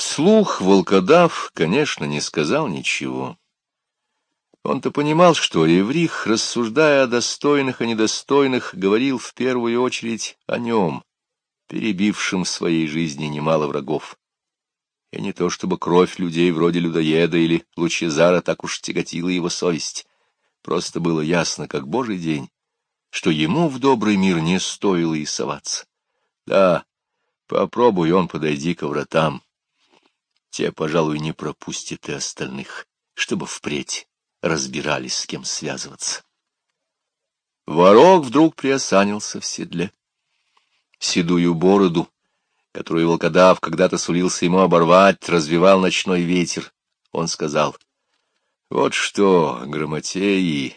Вслух волкодав, конечно, не сказал ничего. Он-то понимал, что Еврих, рассуждая о достойных и недостойных, говорил в первую очередь о нем, перебившем в своей жизни немало врагов. И не то чтобы кровь людей вроде людоеда или Лучезара так уж тяготила его совесть. Просто было ясно, как божий день, что ему в добрый мир не стоило и соваться. Да, попробуй он подойди к вратам. Те, пожалуй, не пропустят и остальных, чтобы впредь разбирались, с кем связываться. Ворог вдруг приосанился в седле. Седую бороду, которую волкодав когда-то сулился ему оборвать, развивал ночной ветер. Он сказал, — Вот что, грамотеи,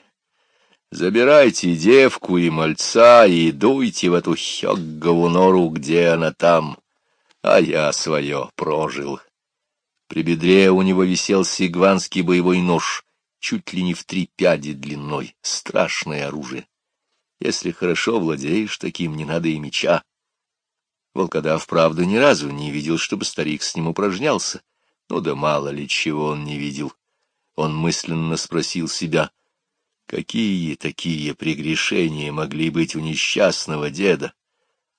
забирайте девку и мальца и дуйте в эту хёггову нору, где она там, а я свое прожил. При бедре у него висел сигванский боевой нож — чуть ли не в три пяди длиной, страшное оружие. Если хорошо владеешь таким, не надо и меча. Волкодав, правда, ни разу не видел, чтобы старик с ним упражнялся. Ну да мало ли чего он не видел. Он мысленно спросил себя, какие такие прегрешения могли быть у несчастного деда?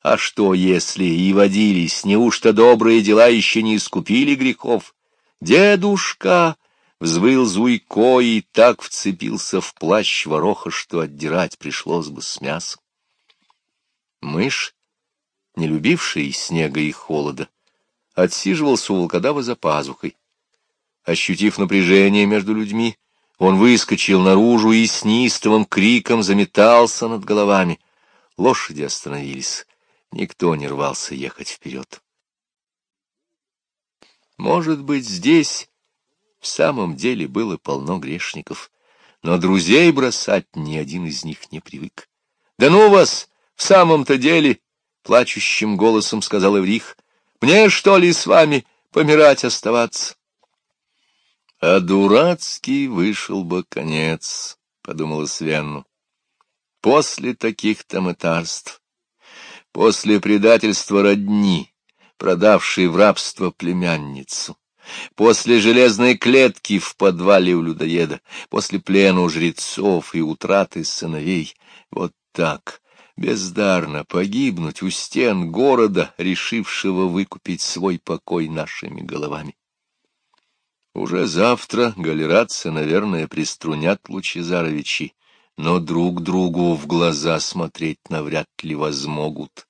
А что, если и водились, неужто добрые дела еще не искупили грехов? Дедушка! Взвыл Зуйко и так вцепился в плащ вороха, что отдирать пришлось бы с мясом. Мышь, не любивший снега и холода, отсиживался у волкодава за пазухой. Ощутив напряжение между людьми, он выскочил наружу и с неистовым криком заметался над головами. Лошади остановились. Никто не рвался ехать вперед. Может быть, здесь в самом деле было полно грешников, но друзей бросать ни один из них не привык. — Да ну вас, в самом-то деле, — плачущим голосом сказал Эврих, — мне, что ли, с вами помирать оставаться? — А дурацкий вышел бы конец, — подумала Свенну. После таких-то мытарств, после предательства родни, продавшей в рабство племянницу, После железной клетки в подвале у людоеда, после плена у жрецов и утраты сыновей, вот так, бездарно погибнуть у стен города, решившего выкупить свой покой нашими головами. Уже завтра галератцы, наверное, приструнят Лучезаровичи, но друг другу в глаза смотреть навряд ли возмогут.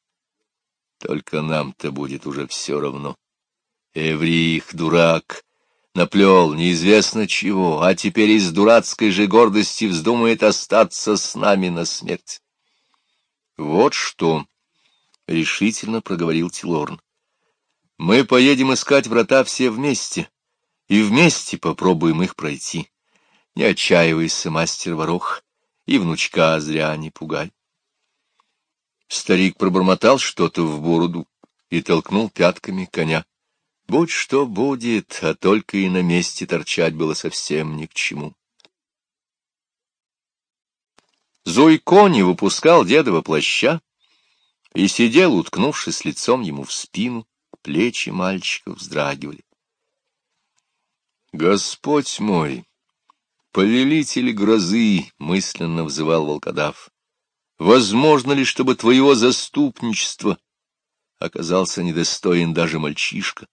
Только нам-то будет уже все равно. Эврих, дурак, наплел неизвестно чего, а теперь из дурацкой же гордости вздумает остаться с нами на смерть. Вот что, — решительно проговорил Тилорн. Мы поедем искать врата все вместе, и вместе попробуем их пройти. Не отчаивайся, мастер ворох, и внучка зря не пугай. Старик пробормотал что-то в бороду и толкнул пятками коня. Будь что будет, а только и на месте торчать было совсем ни к чему. Зуйко не выпускал дедова плаща и сидел, уткнувшись лицом ему в спину, плечи мальчика вздрагивали. «Господь мой, повелитель грозы!» — мысленно взывал волкодав. «Возможно ли, чтобы твоего заступничества оказался недостоин даже мальчишка?»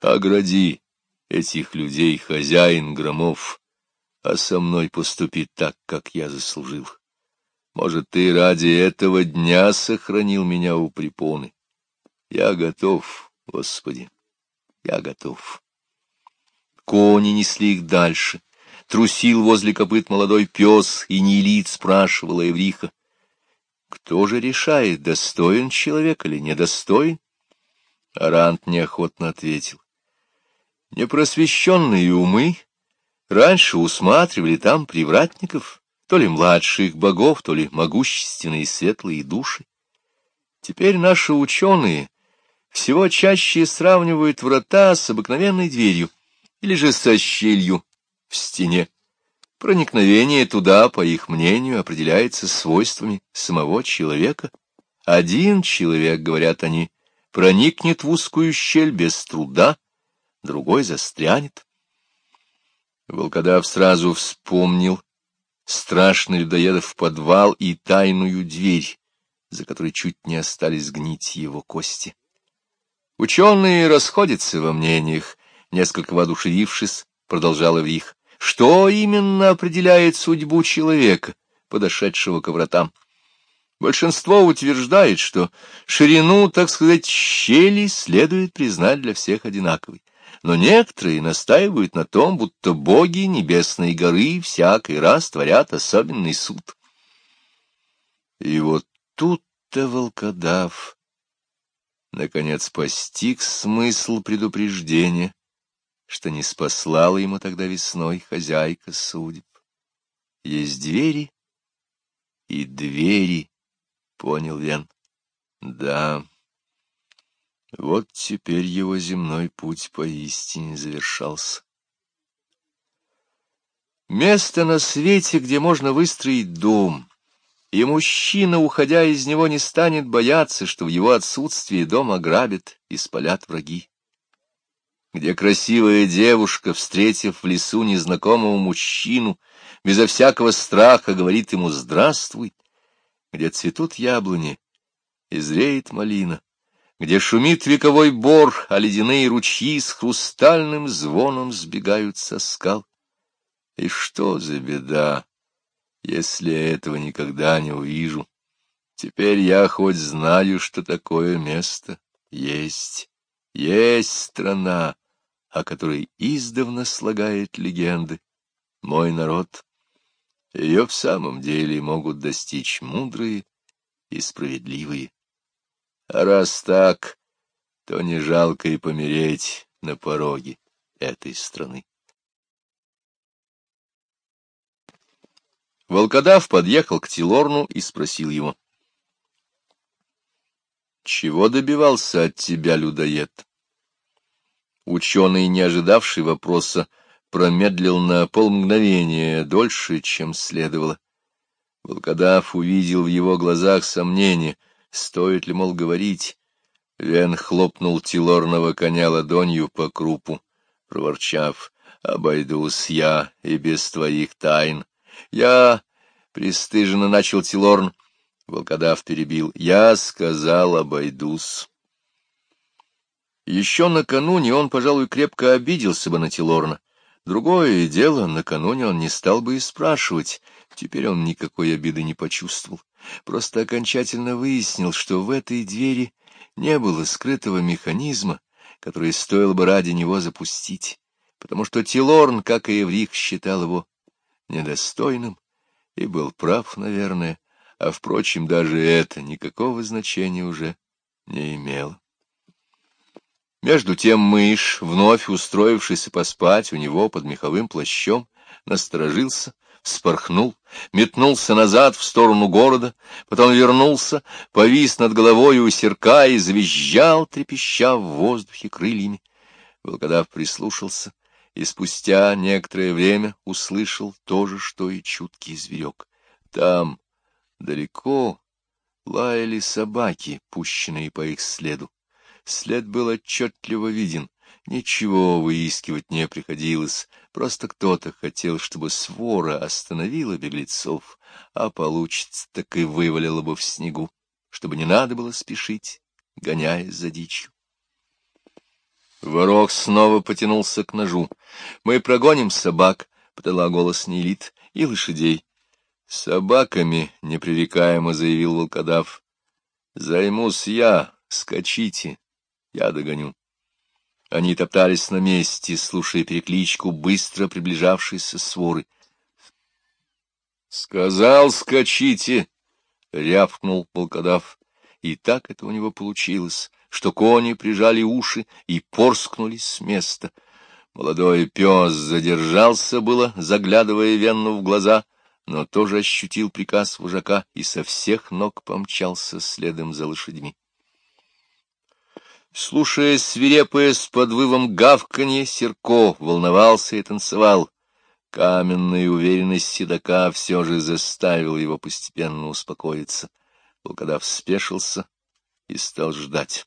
Огради этих людей, хозяин громов, а со мной поступи так, как я заслужил. Может, ты ради этого дня сохранил меня у препоны. Я готов, Господи, я готов. Кони несли их дальше. Трусил возле копыт молодой пес, и Нелит спрашивала Евриха. Кто же решает, достоин человек или недостоин? Арант неохотно ответил. Непросвещенные умы раньше усматривали там привратников, то ли младших богов, то ли могущественные светлые души. Теперь наши ученые всего чаще сравнивают врата с обыкновенной дверью или же со щелью в стене. Проникновение туда, по их мнению, определяется свойствами самого человека. Один человек, говорят они, проникнет в узкую щель без труда, другой застрянет. Волкодав сразу вспомнил страшный людоедов подвал и тайную дверь, за которой чуть не остались гнить его кости. Ученые расходятся во мнениях, несколько воодушевившись, продолжал Эврих. Что именно определяет судьбу человека, подошедшего к вратам? Большинство утверждает, что ширину, так сказать, щели следует признать для всех одинаковой. Но некоторые настаивают на том, будто боги небесной горы всякий раз творят особенный суд. И вот тут-то волкодав наконец постиг смысл предупреждения, что не спаслала ему тогда весной хозяйка судеб. Есть двери и двери, понял Вен. Да, вот теперь его земной путь поистине завершался. Место на свете, где можно выстроить дом, и мужчина, уходя из него, не станет бояться, что в его отсутствии дом ограбят и спалят враги где красивая девушка, встретив в лесу незнакомого мужчину, безо всякого страха говорит ему «Здравствуй», где цветут яблони и зреет малина, где шумит вековой бор, а ледяные ручьи с хрустальным звоном сбегают со скал. И что за беда, если я этого никогда не увижу? Теперь я хоть знаю, что такое место есть. Есть страна, о которой издавна слагает легенды. Мой народ. Ее в самом деле могут достичь мудрые и справедливые. А раз так, то не жалко и помереть на пороге этой страны. Волкодав подъехал к Тилорну и спросил его. — Чего добивался от тебя людоед? Ученый, не ожидавший вопроса, промедлил на полмгновения дольше, чем следовало. Волкодав увидел в его глазах сомнение, стоит ли, мол, говорить. Вен хлопнул тилорного коня ладонью по крупу, проворчав, «Обойдусь я и без твоих тайн». «Я...» — пристыженно начал Тилорн. Волкодав перебил. «Я сказал, обойдусь». Еще накануне он, пожалуй, крепко обиделся бы на Тилорна. Другое дело, накануне он не стал бы и спрашивать. Теперь он никакой обиды не почувствовал. Просто окончательно выяснил, что в этой двери не было скрытого механизма, который стоило бы ради него запустить, потому что Тилорн, как и Еврих, считал его недостойным и был прав, наверное, а, впрочем, даже это никакого значения уже не имело. Между тем мышь, вновь устроившийся поспать у него под меховым плащом, насторожился, спорхнул, метнулся назад в сторону города, потом вернулся, повис над головой у серка и завизжал, трепеща в воздухе крыльями. Волкодав прислушался и спустя некоторое время услышал то же, что и чуткий зверек. Там, далеко, лаяли собаки, пущенные по их следу. След был отчетливо виден. Ничего выискивать не приходилось, просто кто-то хотел, чтобы свора остановила беглецов, а получится, так и вывалила бы в снегу, чтобы не надо было спешить, гоняясь за дичью. Ворог снова потянулся к ножу. — Мы прогоним собак, — подала голос Нелит, — и лошадей. — Собаками, — непререкаемо заявил волкодав. — Займусь я, скачите. Я догоню. Они топтались на месте, слушая перекличку быстро приближавшейся своры. — Сказал, скачите! — рявкнул волкодав. И так это у него получилось, что кони прижали уши и порскнулись с места. Молодой пес задержался было, заглядывая Венну в глаза, но тоже ощутил приказ вожака и со всех ног помчался следом за лошадьми. Слушая свирепое с подвывом гавканье, Серко волновался и танцевал. Каменная уверенность седока все же заставила его постепенно успокоиться. Волкодав спешился и стал ждать.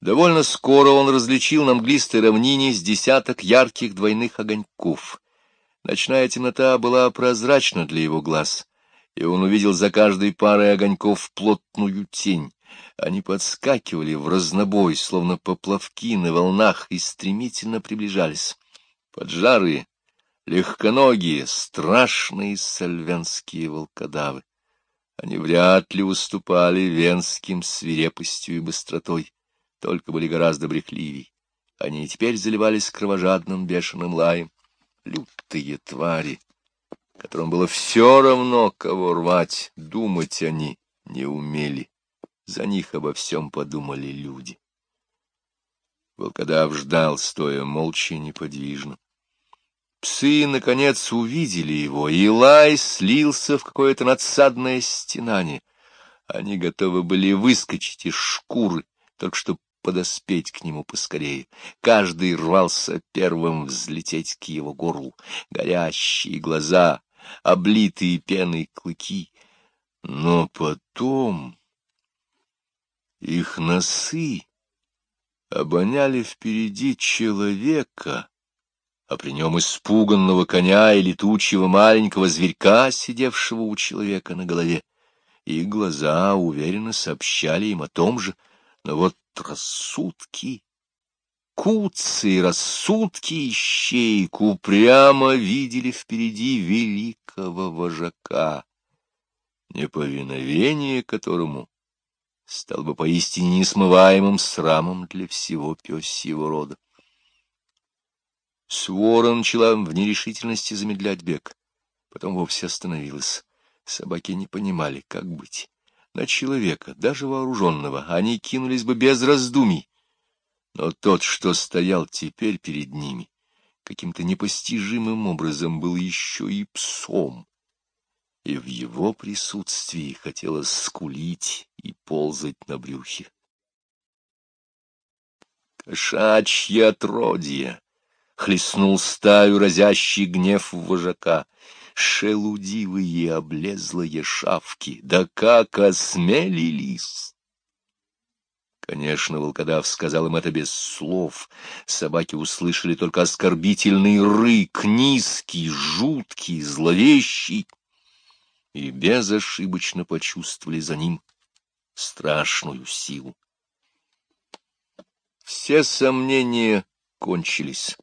Довольно скоро он различил на мглистой равнине с десяток ярких двойных огоньков. Ночная темнота была прозрачна для его глаз, и он увидел за каждой парой огоньков плотную тень. Они подскакивали в разнобой, словно поплавки на волнах, и стремительно приближались. Поджарые, легконогие, страшные сальвянские волкодавы. Они вряд ли уступали венским свирепостью и быстротой только были гораздо брехливей. Они и теперь заливались кровожадным бешеным лаем. Лютые твари, которым было все равно, кого рвать, думать они не умели. За них обо всем подумали люди. Волкодав ждал, стоя молча и неподвижно. Псы, наконец, увидели его, и лай слился в какое-то надсадное стенание. Они готовы были выскочить из шкуры, только что подоспеть к нему поскорее. Каждый рвался первым взлететь к его горлу. Горящие глаза, облитые пеной клыки. Но потом их носы обоняли впереди человека, а при нем испуганного коня и летучего маленького зверька, сидевшего у человека на голове. И глаза уверенно сообщали им о том же, но вот рассудки, куцы рассудки ищейку прямо видели впереди великого вожака, неповиновение которому стал бы поистине несмываемым срамом для всего пёсьего рода. Свора начала в нерешительности замедлять бег, потом вовсе остановилась. Собаки не понимали, как быть на человека, даже вооруженного, они кинулись бы без раздумий. Но тот, что стоял теперь перед ними, каким-то непостижимым образом был еще и псом, и в его присутствии хотелось скулить и ползать на брюхе. Кошачье отродье! Хлестнул стаю разящий гнев вожака — шелудивые облезлые шавки, да как осмелились! Конечно, волкодав сказал им это без слов. Собаки услышали только оскорбительный рык, низкий, жуткий, зловещий, и безошибочно почувствовали за ним страшную силу. Все сомнения кончились.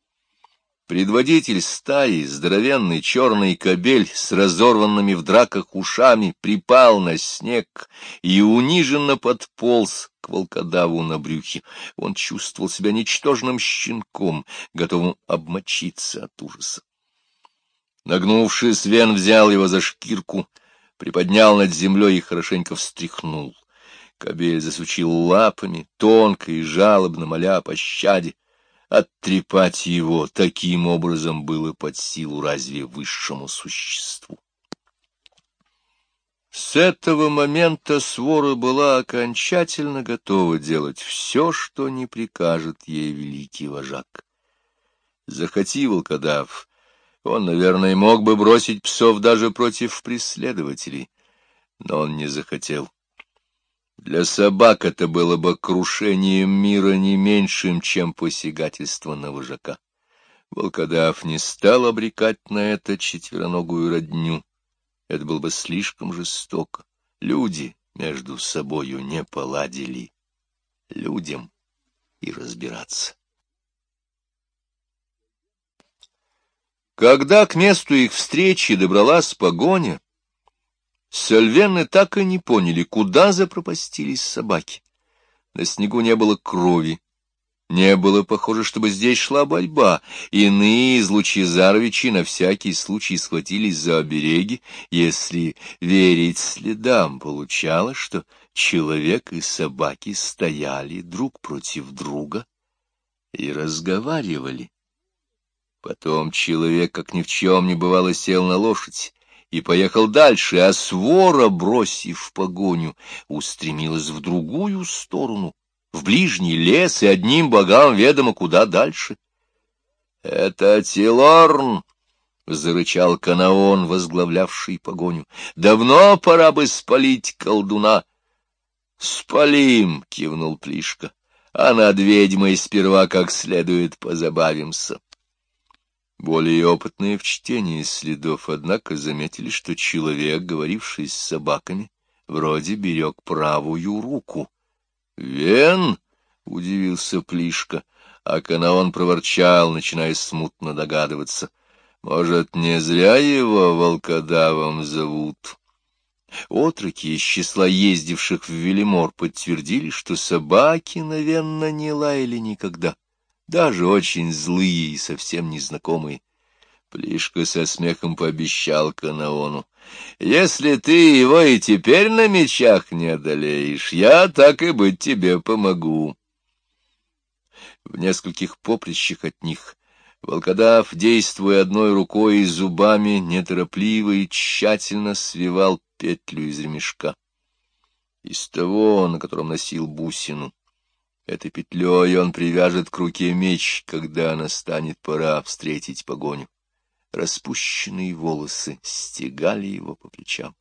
Предводитель стаи, здоровенный черный кобель с разорванными в драках ушами, припал на снег и униженно подполз к волкодаву на брюхе. Он чувствовал себя ничтожным щенком, готовым обмочиться от ужаса. Нагнувшись, Вен взял его за шкирку, приподнял над землей и хорошенько встряхнул. Кобель засучил лапами, тонко и жалобно моля о пощаде. Оттрепать его таким образом было под силу разве высшему существу. С этого момента свора была окончательно готова делать все, что не прикажет ей великий вожак. Захоти волкодав, он, наверное, мог бы бросить псов даже против преследователей, но он не захотел. Для собак это было бы крушением мира не меньшим, чем посягательство на вожака. Волкодав не стал обрекать на это четвероногую родню. Это было бы слишком жестоко. Люди между собою не поладили. Людям и разбираться. Когда к месту их встречи добралась погоня, Сальвены так и не поняли, куда запропастились собаки. На снегу не было крови. Не было похоже, чтобы здесь шла борьба. Иные из Лучезаровичей на всякий случай схватились за обереги. Если верить следам, получалось, что человек и собаки стояли друг против друга и разговаривали. Потом человек, как ни в чем не бывало, сел на лошадь и поехал дальше, а свора, бросив погоню, устремилась в другую сторону, в ближний лес и одним богам ведомо куда дальше. — Это Тилорн! — зарычал Канаон, возглавлявший погоню. — Давно пора бы спалить колдуна. — Спалим! — кивнул Плишка. — а над ведьмой сперва как следует позабавимся. Более опытные в чтении следов, однако, заметили, что человек, говоривший с собаками, вроде берег правую руку. — Вен? — удивился Плишка, а Канаон проворчал, начиная смутно догадываться. — Может, не зря его волкодавом зовут? Отроки из числа ездивших в Велимор подтвердили, что собаки, наверное, не лаяли никогда, даже очень злые и совсем незнакомые. Плишка со смехом пообещал Канаону. — Если ты его и теперь на мечах не одолеешь, я так и быть тебе помогу. В нескольких поприщах от них волкодав, действуя одной рукой и зубами, неторопливо и тщательно свивал петлю из ремешка. Из того, на котором носил бусину. Этой петлей он привяжет к руке меч, когда настанет пора встретить погоню. Распущенные волосы стегали его по плечам.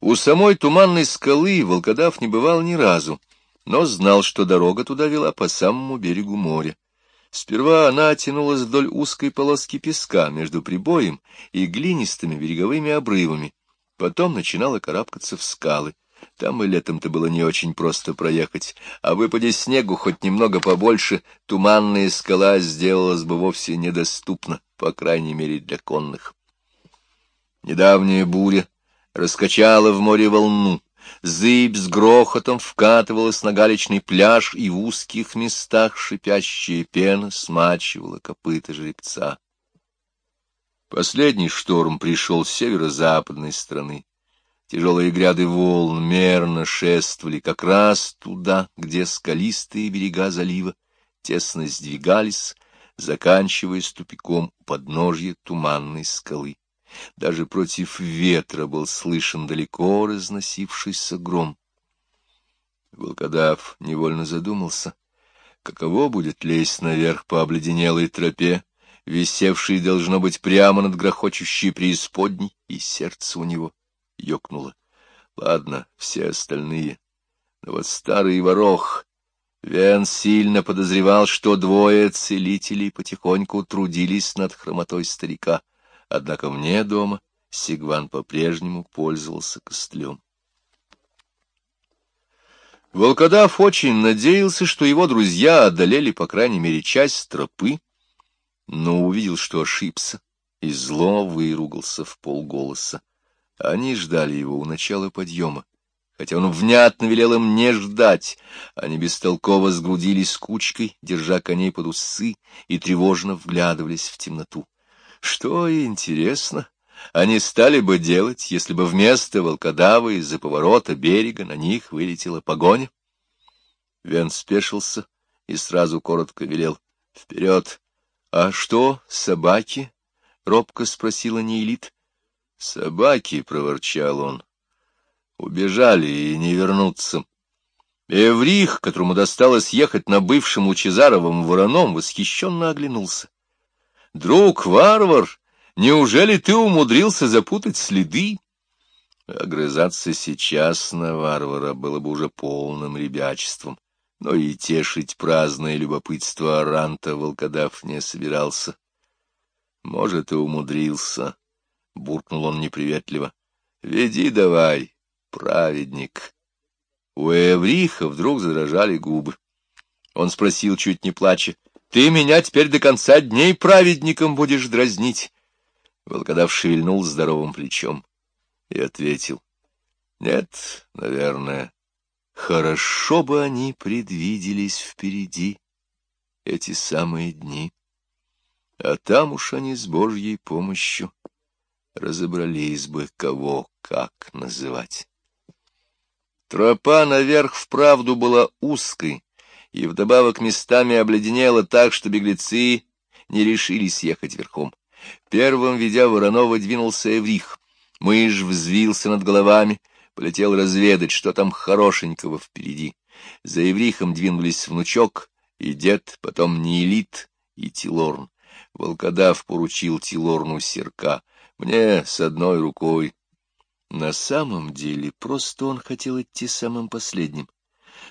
У самой туманной скалы волкодав не бывал ни разу, но знал, что дорога туда вела по самому берегу моря. Сперва она тянулась вдоль узкой полоски песка между прибоем и глинистыми береговыми обрывами, потом начинала карабкаться в скалы. Там и летом-то было не очень просто проехать, а выпаде снегу хоть немного побольше, туманная скала сделалась бы вовсе недоступна, по крайней мере для конных. Недавняя буря раскачала в море волну, Зыбь с грохотом вкатывалась на галечный пляж, и в узких местах шипящая пена смачивала копыта жеребца. Последний шторм пришел с северо-западной стороны. Тяжелые гряды волн мерно шествовали как раз туда, где скалистые берега залива тесно сдвигались, заканчиваясь тупиком у подножья туманной скалы. Даже против ветра был слышен далеко разносившийся гром. Волкодав невольно задумался, каково будет лезть наверх по обледенелой тропе, висевшей, должно быть, прямо над грохочущей преисподней, и сердце у него ёкнуло. Ладно, все остальные. Но вот старый ворох... Вен сильно подозревал, что двое целителей потихоньку трудились над хромотой старика — Однако мне дома Сигван по-прежнему пользовался костлем. Волкодав очень надеялся, что его друзья одолели, по крайней мере, часть тропы, но увидел, что ошибся, и зло выругался в полголоса. Они ждали его у начала подъема, хотя он внятно велел им не ждать. Они бестолково сгрудились кучкой, держа коней под усы, и тревожно вглядывались в темноту. Что интересно, они стали бы делать, если бы вместо волкодава из-за поворота берега на них вылетела погоня? Вен спешился и сразу коротко велел. — Вперед! — А что, собаки? — робко спросила Нейлит. — Собаки, — проворчал он, — убежали и не вернутся. Эврих, которому досталось ехать на бывшем Лучезаровом вороном, восхищенно оглянулся. Друг варвар, неужели ты умудрился запутать следы? Огрызаться сейчас на варвара было бы уже полным ребячеством, но и тешить праздное любопытство Аранта волкодав не собирался. Может, и умудрился, — буркнул он неприветливо. — Веди давай, праведник. У Эвриха вдруг задрожали губы. Он спросил, чуть не плача, ты меня теперь до конца дней праведником будешь дразнить. Волкодав шевельнул здоровым плечом и ответил. Нет, наверное, хорошо бы они предвиделись впереди, эти самые дни. А там уж они с Божьей помощью разобрались бы, кого как называть. Тропа наверх вправду была узкой, и вдобавок местами обледенело так, что беглецы не решились ехать верхом. Первым, ведя Воронова, двинулся Эврих. Мышь взвился над головами, полетел разведать, что там хорошенького впереди. За Еврихом двинулись внучок и дед, потом Неэлит и Тилорн. Волкодав поручил Тилорну серка. Мне с одной рукой. На самом деле, просто он хотел идти самым последним.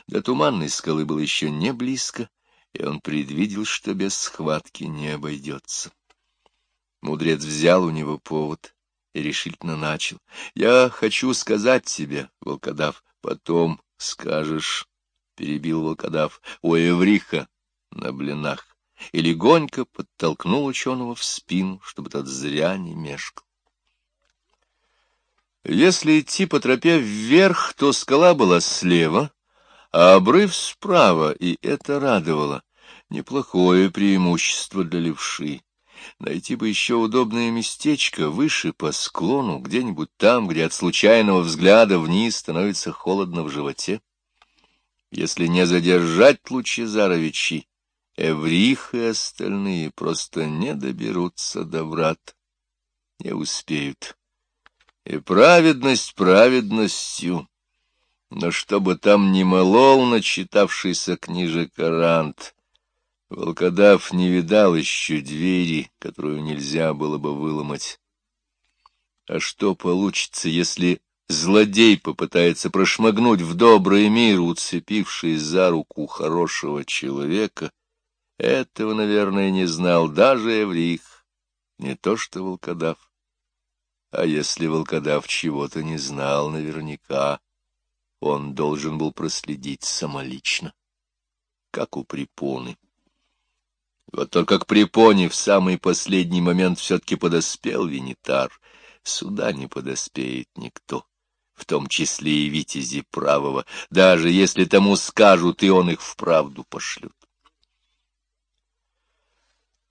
До туманной скалы было еще не близко, и он предвидел, что без схватки не обойдется. Мудрец взял у него повод и решительно начал. — Я хочу сказать тебе, волкодав, потом скажешь, — перебил волкодав, — у Эвриха на блинах, и легонько подтолкнул ученого в спину, чтобы тот зря не мешкал. Если идти по тропе вверх, то скала была слева, а обрыв справа, и это радовало. Неплохое преимущество для левши. Найти бы еще удобное местечко выше по склону, где-нибудь там, где от случайного взгляда вниз становится холодно в животе. Если не задержать Лучезаровичи, Эврих и остальные просто не доберутся до врат, не успеют. И праведность праведностью, но чтобы там не молол начитавшийся книжек Арант, волкодав не видал еще двери, которую нельзя было бы выломать. А что получится, если злодей попытается прошмыгнуть в добрый мир, уцепившись за руку хорошего человека? Этого, наверное, не знал даже Эврих, не то что волкодав. А если волкодав чего-то не знал наверняка, он должен был проследить самолично, как у препоны. Вот только к препоне в самый последний момент все-таки подоспел Винитар. Сюда не подоспеет никто, в том числе и витязи правого, даже если тому скажут, и он их вправду пошлют.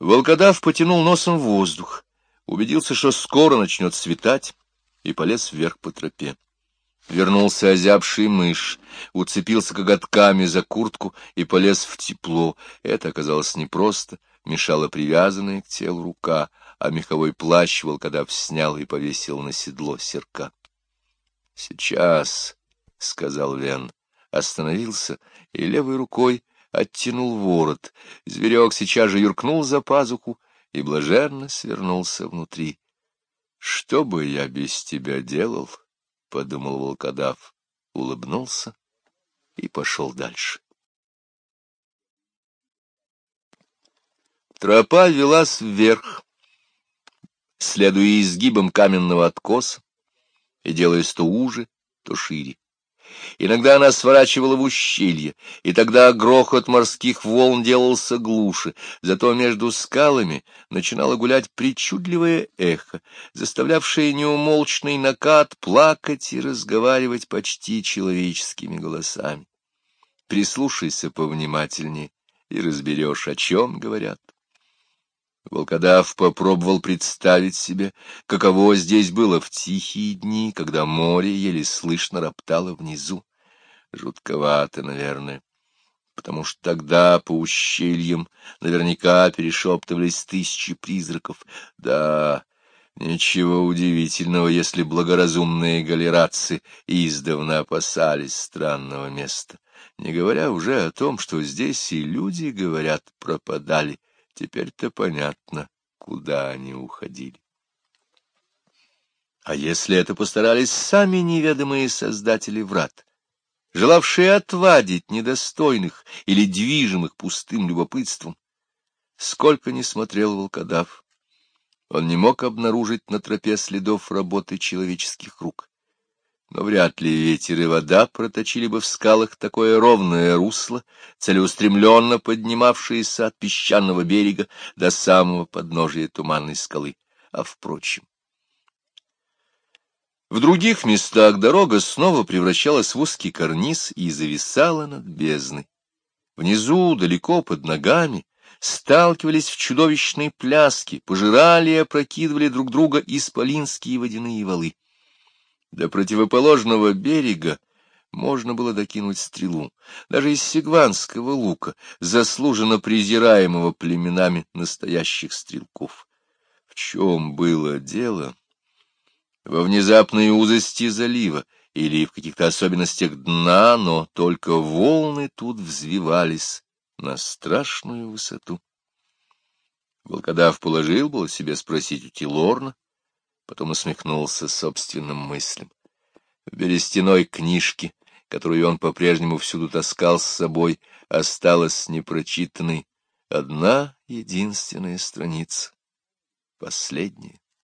Волкодав потянул носом в воздух убедился, что скоро начнет светать, и полез вверх по тропе. Вернулся озябший мышь, уцепился коготками за куртку и полез в тепло. Это оказалось непросто, мешала привязанная к телу рука, а меховой плащ волкодав снял и повесил на седло серка. — Сейчас, — сказал Вен, остановился и левой рукой оттянул ворот. Зверек сейчас же юркнул за пазуху и блаженно свернулся внутри. — Что бы я без тебя делал? — подумал волкодав, улыбнулся и пошел дальше. Тропа велась вверх, следуя изгибам каменного откоса и делаясь то уже, то шире. Иногда она сворачивала в ущелье, и тогда грохот морских волн делался глуше, зато между скалами начинало гулять причудливое эхо, заставлявшее неумолчный накат плакать и разговаривать почти человеческими голосами. Прислушайся повнимательнее и разберешь, о чем говорят. Волкодав попробовал представить себе, каково здесь было в тихие дни, когда море еле слышно роптало внизу. Жутковато, наверное, потому что тогда по ущельям наверняка перешептывались тысячи призраков. Да, ничего удивительного, если благоразумные галератцы издавна опасались странного места, не говоря уже о том, что здесь и люди, говорят, пропадали. Теперь-то понятно, куда они уходили. А если это постарались сами неведомые создатели врат, желавшие отвадить недостойных или движимых пустым любопытством? Сколько ни смотрел волкодав, он не мог обнаружить на тропе следов работы человеческих рук но вряд ли ветер и вода проточили бы в скалах такое ровное русло, целеустремленно поднимавшееся от песчаного берега до самого подножия туманной скалы. А впрочем... В других местах дорога снова превращалась в узкий карниз и зависала над бездной. Внизу, далеко под ногами, сталкивались в чудовищные пляски, пожирали и опрокидывали друг друга исполинские водяные валы. До противоположного берега можно было докинуть стрелу, даже из сигванского лука, заслуженно презираемого племенами настоящих стрелков. В чем было дело? Во внезапной узости залива или в каких-то особенностях дна, но только волны тут взвивались на страшную высоту. Волкодав положил было себе спросить у Тилорна, потом усмехнулся собственным мыслям. В берестяной книжке, которую он по-прежнему всюду таскал с собой, осталась непрочитанной одна единственная страница, последняя.